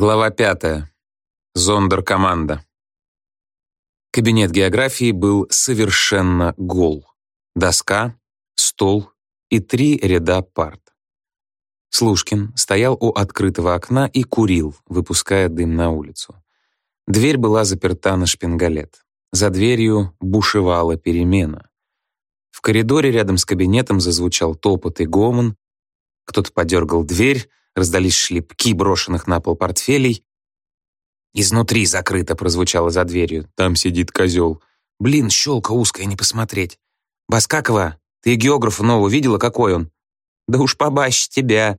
Глава пятая. Зондеркоманда. Кабинет географии был совершенно гол. Доска, стол и три ряда парт. Слушкин стоял у открытого окна и курил, выпуская дым на улицу. Дверь была заперта на шпингалет. За дверью бушевала перемена. В коридоре рядом с кабинетом зазвучал топот и гомон. Кто-то подергал дверь, раздались шлепки брошенных на пол портфелей. «Изнутри закрыто», — прозвучало за дверью. «Там сидит козел». «Блин, щелка узкая, не посмотреть». «Баскакова, ты географа нового видела, какой он?» «Да уж побаще тебя».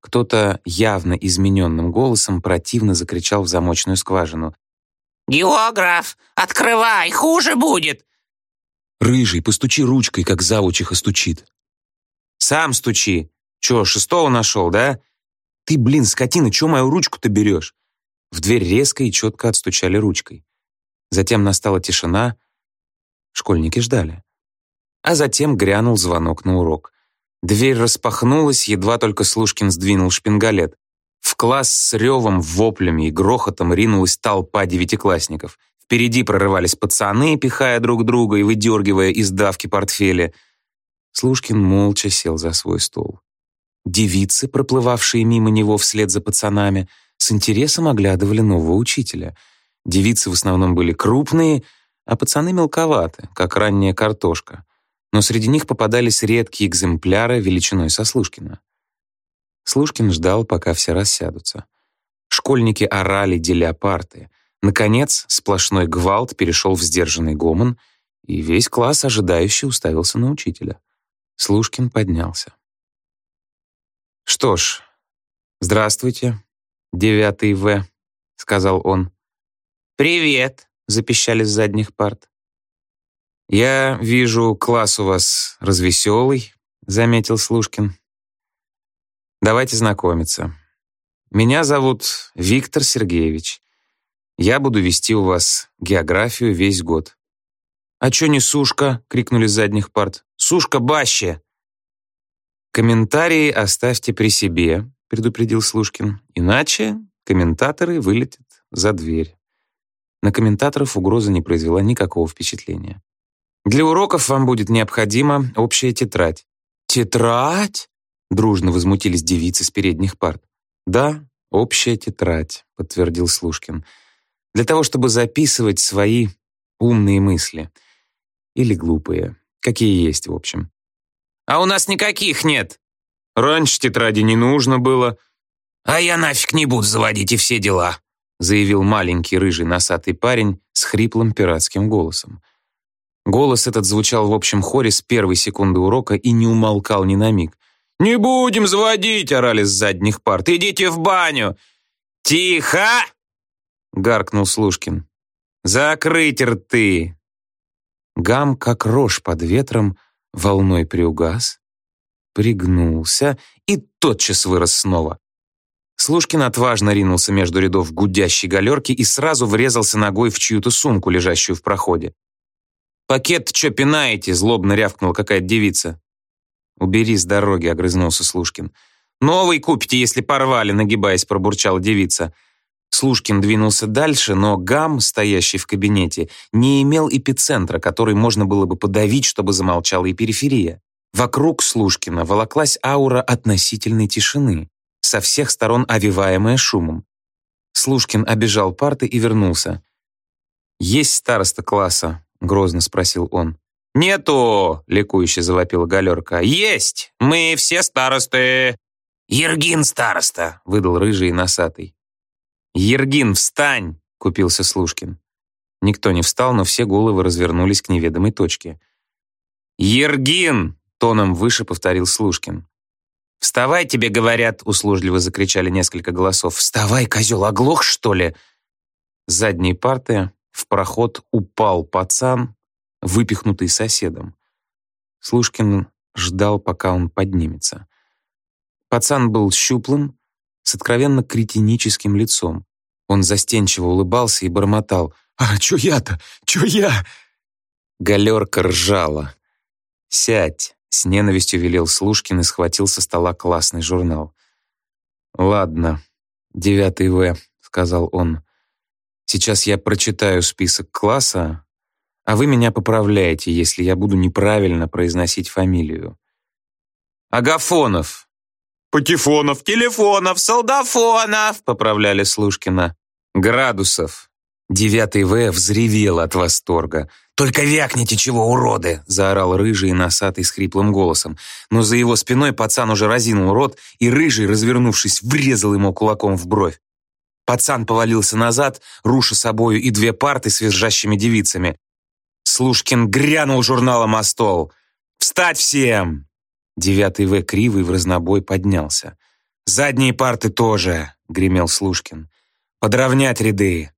Кто-то явно измененным голосом противно закричал в замочную скважину. «Географ, открывай, хуже будет!» «Рыжий, постучи ручкой, как завучиха стучит». «Сам стучи. Чё, шестого нашел, да? Ты, блин, скотина, чё мою ручку-то берешь?» В дверь резко и четко отстучали ручкой. Затем настала тишина. Школьники ждали. А затем грянул звонок на урок. Дверь распахнулась, едва только Слушкин сдвинул шпингалет. В класс с ревом, воплями и грохотом ринулась толпа девятиклассников. Впереди прорывались пацаны, пихая друг друга и выдергивая из давки портфели. Слушкин молча сел за свой стол. Девицы, проплывавшие мимо него вслед за пацанами, с интересом оглядывали нового учителя. Девицы в основном были крупные, а пацаны мелковаты, как ранняя картошка. Но среди них попадались редкие экземпляры величиной со Слушкина. Слушкин ждал, пока все рассядутся. Школьники орали, деля парты. Наконец, сплошной гвалт перешел в сдержанный гомон, и весь класс ожидающе уставился на учителя. Слушкин поднялся. «Что ж, здравствуйте, девятый В», — сказал он. «Привет», — запищали с задних парт. «Я вижу, класс у вас развеселый», — заметил Слушкин. «Давайте знакомиться. Меня зовут Виктор Сергеевич. Я буду вести у вас географию весь год». «А чё не сушка?» — крикнули с задних парт. «Сушка баще!» «Комментарии оставьте при себе», — предупредил Слушкин. «Иначе комментаторы вылетят за дверь». На комментаторов угроза не произвела никакого впечатления. Для уроков вам будет необходима общая тетрадь». «Тетрадь?» — дружно возмутились девицы с передних парт. «Да, общая тетрадь», — подтвердил Слушкин. «Для того, чтобы записывать свои умные мысли. Или глупые. Какие есть, в общем». «А у нас никаких нет». «Раньше тетради не нужно было». «А я нафиг не буду заводить и все дела», — заявил маленький рыжий носатый парень с хриплым пиратским голосом. Голос этот звучал в общем хоре с первой секунды урока и не умолкал ни на миг. «Не будем заводить!» — орали с задних парт. «Идите в баню!» «Тихо!» — гаркнул Слушкин. «Закрыть рты!» Гам, как рожь под ветром, волной приугас, пригнулся и тотчас вырос снова. Слушкин отважно ринулся между рядов гудящей галерки и сразу врезался ногой в чью-то сумку, лежащую в проходе. «Пакет чё пинаете?» — злобно рявкнула какая-то девица. «Убери с дороги», — огрызнулся Слушкин. «Новый купите, если порвали», — нагибаясь, пробурчала девица. Слушкин двинулся дальше, но гам, стоящий в кабинете, не имел эпицентра, который можно было бы подавить, чтобы замолчала и периферия. Вокруг Слушкина волоклась аура относительной тишины, со всех сторон овиваемая шумом. Слушкин обежал парты и вернулся. «Есть староста класса», — грозно спросил он. «Нету!» — ликующе завопила галерка. «Есть! Мы все старосты!» «Ергин староста!» — выдал рыжий и носатый. «Ергин, встань!» — купился Слушкин. Никто не встал, но все головы развернулись к неведомой точке. «Ергин!» — тоном выше повторил Слушкин. «Вставай, тебе говорят!» — услужливо закричали несколько голосов. «Вставай, козел, оглох, что ли?» Задние парты в проход упал пацан, выпихнутый соседом. Слушкин ждал, пока он поднимется. Пацан был щуплым, с откровенно кретиническим лицом. Он застенчиво улыбался и бормотал. «А, чё я-то? Чё я?» Галерка ржала. «Сядь!» — с ненавистью велел Слушкин и схватил со стола классный журнал. «Ладно, «Девятый В», — сказал он. «Сейчас я прочитаю список класса, а вы меня поправляете, если я буду неправильно произносить фамилию. Агафонов». «Патефонов, телефонов, солдафонов», — поправляли Слушкина. «Градусов». Девятый В взревел от восторга. «Только вякните чего, уроды!» — заорал Рыжий Носатый с хриплым голосом. Но за его спиной пацан уже разинул рот, и Рыжий, развернувшись, врезал ему кулаком в бровь. Пацан повалился назад, руша собою и две парты с визжащими девицами. Слушкин грянул журналом о стол. «Встать всем!» Девятый В кривый в разнобой поднялся. «Задние парты тоже!» — гремел Слушкин. «Подровнять ряды!»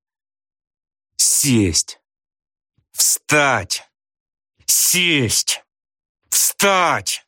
«Сесть!» Встать! Сесть! Встать!